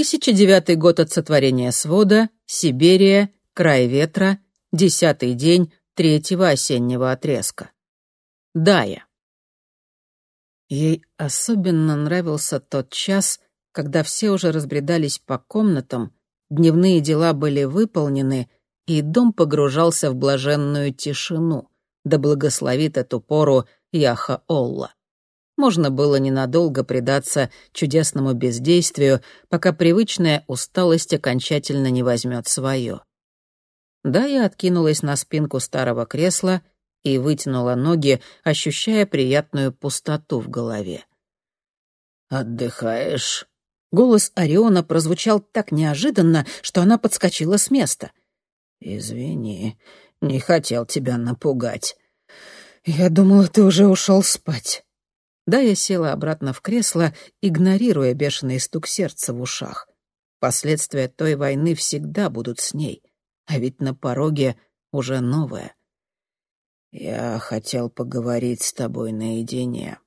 2009 год от сотворения свода, Сибирия, край ветра, десятый день третьего осеннего отрезка. Дая. Ей особенно нравился тот час, когда все уже разбредались по комнатам, дневные дела были выполнены, и дом погружался в блаженную тишину, да благословит эту пору Яха Олла. Можно было ненадолго предаться чудесному бездействию, пока привычная усталость окончательно не возьмет свое. Да, я откинулась на спинку старого кресла и вытянула ноги, ощущая приятную пустоту в голове. «Отдыхаешь?» Голос Ориона прозвучал так неожиданно, что она подскочила с места. «Извини, не хотел тебя напугать». «Я думала, ты уже ушел спать». Да, я села обратно в кресло, игнорируя бешеный стук сердца в ушах. Последствия той войны всегда будут с ней, а ведь на пороге уже новое. «Я хотел поговорить с тобой наедине».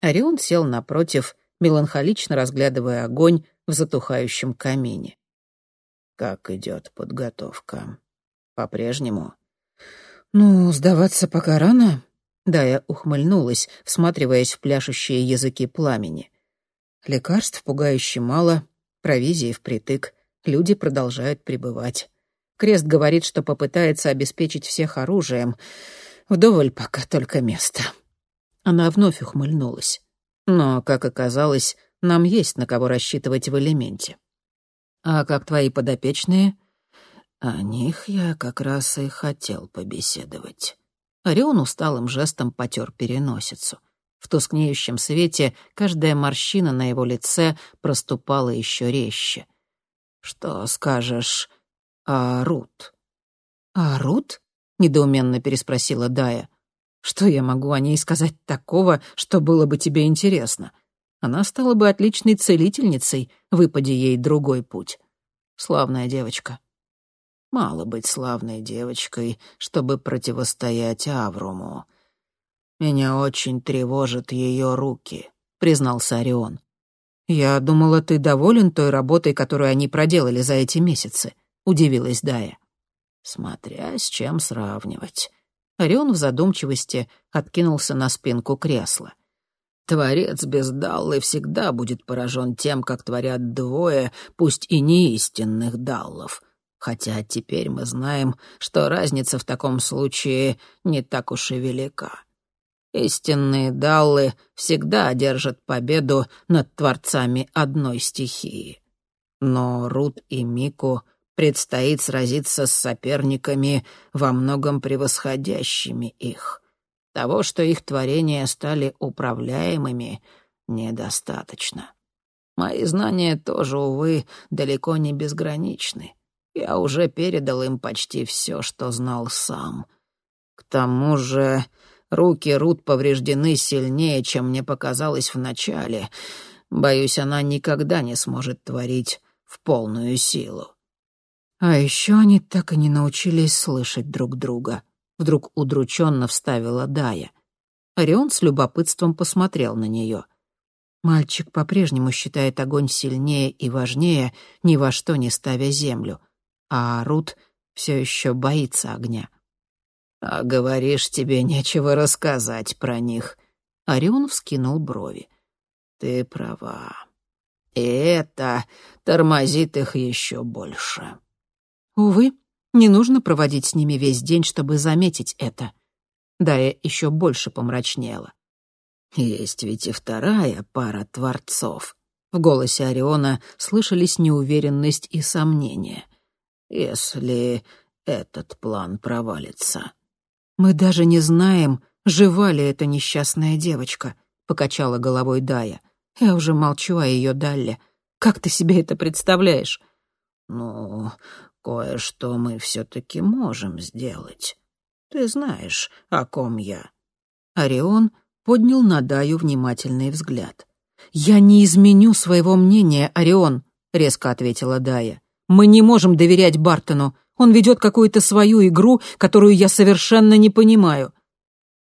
Орион сел напротив, меланхолично разглядывая огонь в затухающем камине. «Как идет подготовка? По-прежнему?» «Ну, сдаваться пока рано», да, я ухмыльнулась, всматриваясь в пляшущие языки пламени. Лекарств пугающе мало, провизии впритык, люди продолжают пребывать. Крест говорит, что попытается обеспечить всех оружием. Вдоволь пока только место. Она вновь ухмыльнулась. Но, как оказалось, нам есть на кого рассчитывать в элементе. А как твои подопечные? О них я как раз и хотел побеседовать. Орион усталым жестом потер переносицу. В тускнеющем свете каждая морщина на его лице проступала еще резче. «Что скажешь о Рут?» «О Рут?» — недоуменно переспросила Дая. «Что я могу о ней сказать такого, что было бы тебе интересно? Она стала бы отличной целительницей, выпади ей другой путь. Славная девочка, Мало быть славной девочкой, чтобы противостоять Авруму. Меня очень тревожат ее руки, признался Орион. Я думала, ты доволен той работой, которую они проделали за эти месяцы, удивилась Дая. Смотря с чем сравнивать. Орион в задумчивости откинулся на спинку кресла. Творец бездаллы всегда будет поражен тем, как творят двое, пусть и не истинных даллов — хотя теперь мы знаем, что разница в таком случае не так уж и велика. Истинные даллы всегда одержат победу над творцами одной стихии. Но Рут и Мику предстоит сразиться с соперниками, во многом превосходящими их. Того, что их творения стали управляемыми, недостаточно. Мои знания тоже, увы, далеко не безграничны. Я уже передал им почти все, что знал сам. К тому же руки Рут повреждены сильнее, чем мне показалось вначале. Боюсь, она никогда не сможет творить в полную силу. А еще они так и не научились слышать друг друга. Вдруг удрученно вставила Дая. Орион с любопытством посмотрел на нее. Мальчик по-прежнему считает огонь сильнее и важнее, ни во что не ставя землю — а Рут все еще боится огня. «А говоришь, тебе нечего рассказать про них». Орион вскинул брови. «Ты права. И это тормозит их еще больше». «Увы, не нужно проводить с ними весь день, чтобы заметить это». Да, я еще больше помрачнела. «Есть ведь и вторая пара творцов». В голосе Ориона слышались неуверенность и сомнения если этот план провалится. «Мы даже не знаем, жива ли эта несчастная девочка», — покачала головой Дая. «Я уже молчу о ее Далле. Как ты себе это представляешь?» «Ну, кое-что мы все-таки можем сделать. Ты знаешь, о ком я». Орион поднял на Даю внимательный взгляд. «Я не изменю своего мнения, Орион», — резко ответила Дая. Мы не можем доверять Бартону. Он ведет какую-то свою игру, которую я совершенно не понимаю».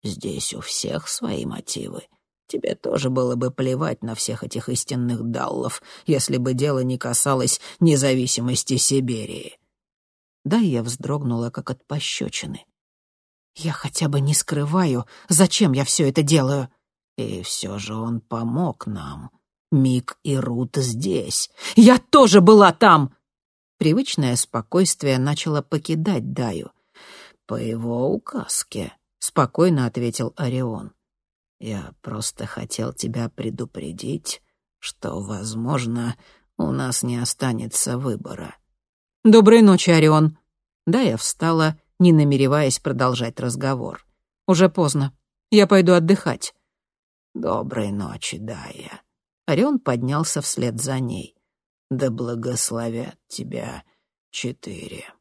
«Здесь у всех свои мотивы. Тебе тоже было бы плевать на всех этих истинных даллов, если бы дело не касалось независимости Сибири. Да, я вздрогнула, как от пощечины. Я хотя бы не скрываю, зачем я все это делаю. И все же он помог нам. Мик и Рут здесь. Я тоже была там! Привычное спокойствие начало покидать Даю. «По его указке», — спокойно ответил Орион. Я просто хотел тебя предупредить, что, возможно, у нас не останется выбора». «Доброй ночи, Орион». Да, я встала, не намереваясь продолжать разговор. «Уже поздно. Я пойду отдыхать». «Доброй ночи, Дая». Орион поднялся вслед за ней. «Да благословят тебя четыре».